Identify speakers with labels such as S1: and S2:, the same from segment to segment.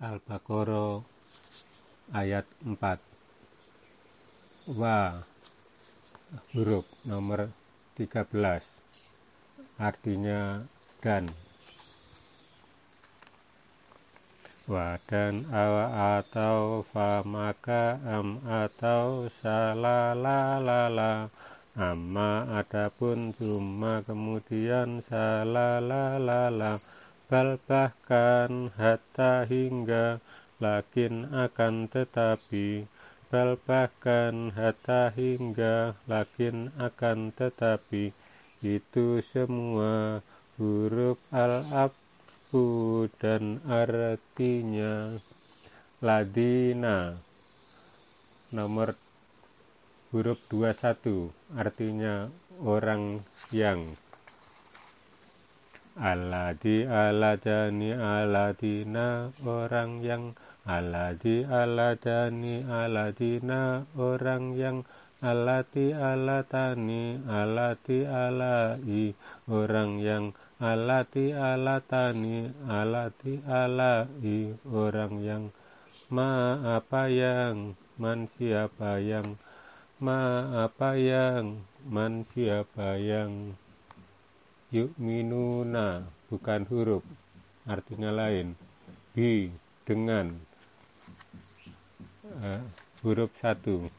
S1: Al-Baqarah ayat 4 Wa huruf nomor 13 artinya dan. Wa dan awa atau fa maka am atau salalalala amma adapun cuma kemudian salalalala bal bahkan hatta hingga lakin akan tetapi. Bal bahkan hatta hingga lakin akan tetapi. Itu semua huruf al-abku dan artinya. Ladina. Nomor huruf 21 artinya orang yang Aladi aladani aladina orang yang Aladi aladani aladina orang yang Alati alatani alati alai orang yang Alati alatani alati alai orang yang Ma apa yang Man siapa yang Ma apa yang Man siapa yang yuk minuna bukan huruf. Artinya lain. Bi dengan. Uh, huruf satu.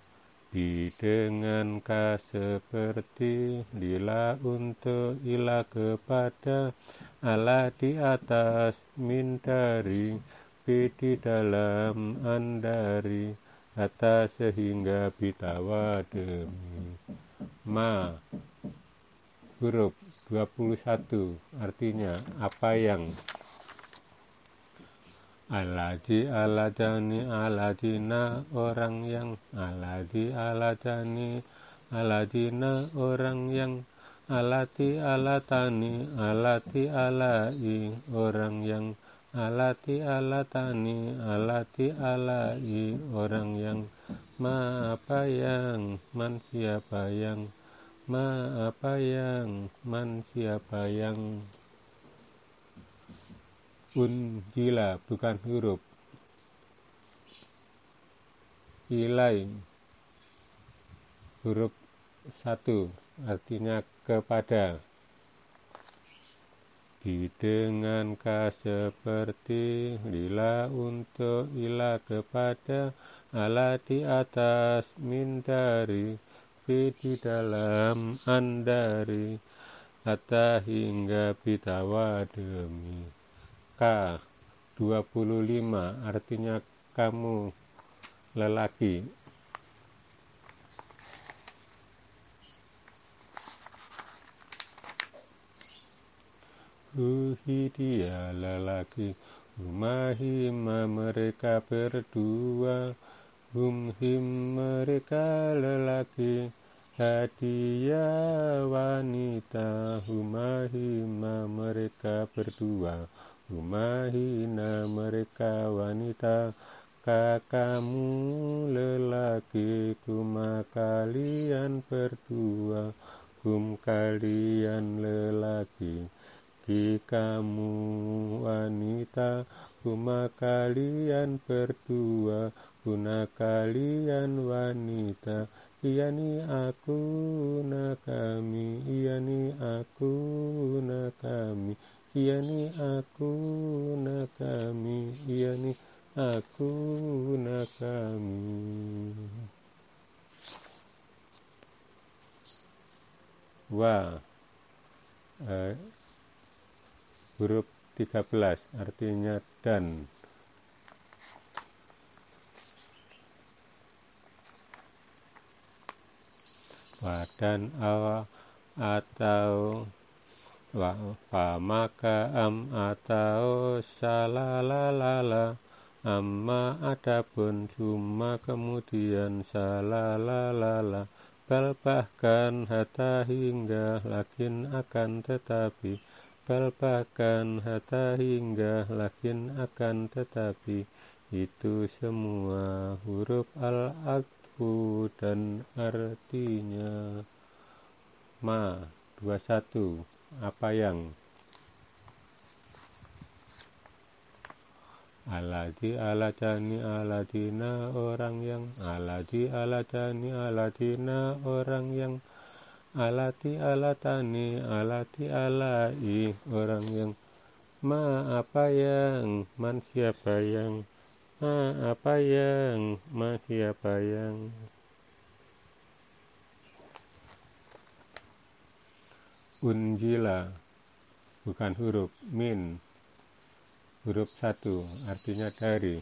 S1: Bi dengan ka seperti lila untuk ila kepada ala di atas min dari bi di dalam andari atas sehingga bitawa demi. Ma huruf 21 artinya apa yang? Aladi aladani aladina orang yang Aladi aladani aladina orang yang Alati alatani alati alai orang yang Alati alatani alati alai orang yang Ma apa yang Man siapa yang ma apa yang man siapa yang unjila bukan huruf. Ilai huruf satu artinya kepada. Di dengan ka seperti lila untuk ila kepada ala di atas min dari di dalam andari hatta hingga bitawa demi. K 25 artinya kamu lelaki. Ruhi dia lelaki Humahima mereka berdua Humhim mereka lelaki Hadiah wanita. Humahima mereka berdua Humahina mereka wanita. Kakakmu lelaki Kuma kalian berdua. Hum kalian lelaki Ki kamu wanita. Kuma kalian berdua Kuna kalian wanita Iya ni aku na kami, iya ni aku na kami, iya ni aku na kami, iya ni aku na kami. Wa uh, huruf 13 artinya dan wa dan awa atau wa maka am atau salalalala. Amma adapun cuma kemudian salalalala. Bal bahkan hatta hingga lakin akan tetapi. Bal bahkan hatta hingga lakin akan tetapi. Itu semua huruf al-aq dan artinya ma 21 apa yang? Aladi aladani aladina orang yang aladi aladani aladina orang yang alati alatani alati alai orang yang ma apa yang? Man siapa yang ma apa yang ma siapa yang unjila bukan huruf min. Huruf satu artinya dari.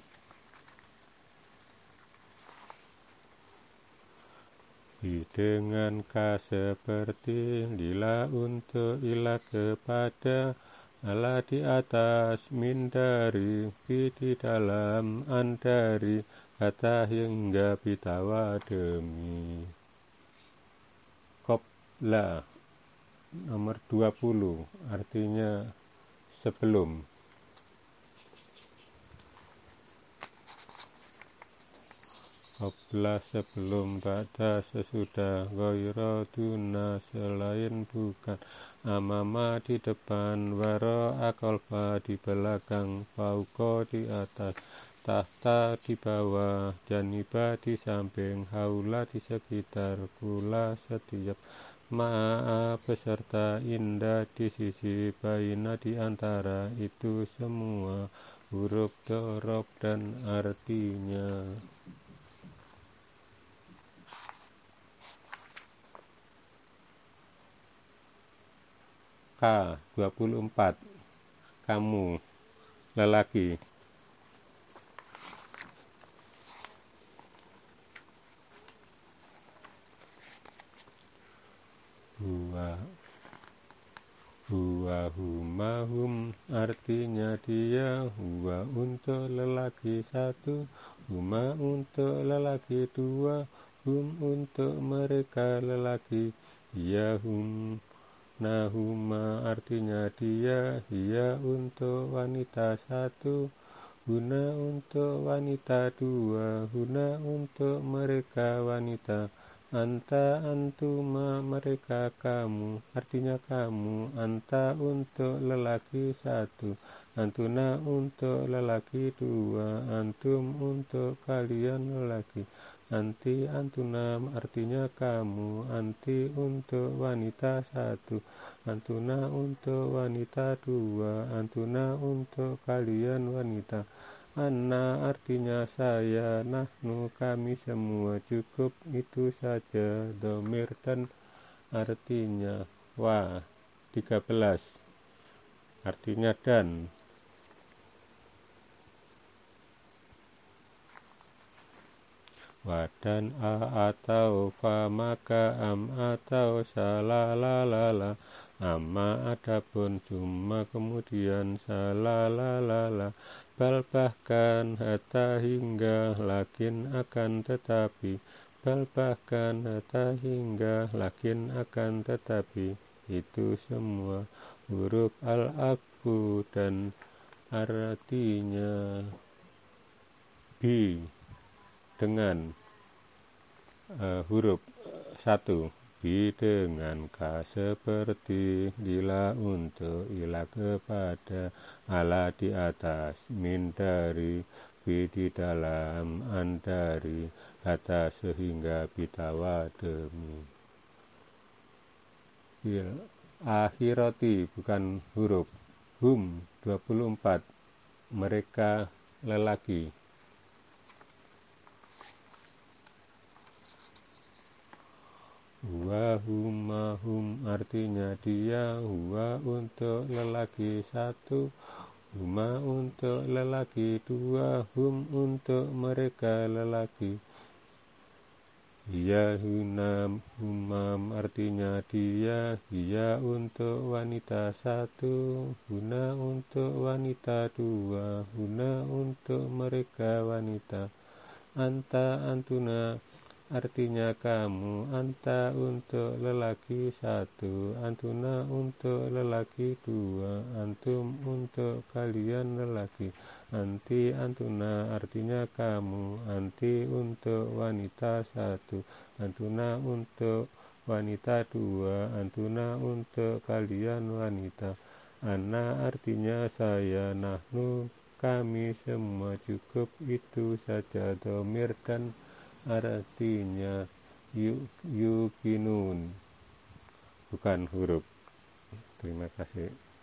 S1: Dengan ka seperti lila untuk ilah kepada Allah di atas min dari fi di dalam andari kata hingga pitawa demi. Kopla nomor 20 artinya sebelum. Qabla sebelum pada sesudah Goiro tuna selain bukan Amama di depan Waro akolfa di belakang Fauko di atas Tahta di bawah Janiba di samping Haula di sekitar Kula setiap. Ma'a beserta indah di sisi Baina di antara itu semua huruf dorob dan artinya K 24 kamu lelaki. Huwa huwa humahum artinya dia. Huwa untuk lelaki satu. Huma untuk lelaki dua. Hum untuk mereka lelaki. Ya hum Nahuma artinya dia, dia untuk wanita satu, guna untuk wanita dua, guna untuk mereka wanita. Anta antuma mereka kamu, artinya kamu. Anta untuk lelaki satu, antuna untuk lelaki dua, antum untuk kalian lelaki. Anti antuna artinya kamu, anti untuk wanita satu, antuna untuk wanita dua, antuna untuk kalian wanita. Anna artinya saya, nahnu kami semua cukup itu saja domir dan artinya wa 13 artinya dan wadan a atau fa maka am atau salalalala amma adapun cuma kemudian salalalala bal bahkan hatta hingga lakin akan tetapi. Bal bahkan hatta hingga lakin akan tetapi. Itu semua huruf al-aku dan artinya bi dengan uh, huruf satu. Bi dengan ka seperti bila untuk ila kepada ala di atas. Min dari bi di dalam andari kata sehingga bitawa demi. Akhirati bukan huruf. Hum 24 mereka lelaki Huwa huma hum artinya dia Huwa untuk lelaki satu Huma untuk lelaki dua Hum untuk mereka lelaki. Ia hunam humam artinya dia Dia untuk wanita satu Huna untuk wanita dua Huna untuk mereka wanita. Anta antuna artinya kamu anta untuk lelaki satu antuna untuk lelaki dua antum untuk kalian lelaki. Anti antuna artinya kamu anti untuk wanita satu antuna untuk wanita dua antuna untuk kalian wanita. Ana artinya saya nahnu kami semua cukup itu saja domir dan artinya yukinun. Bukan huruf. Terima kasih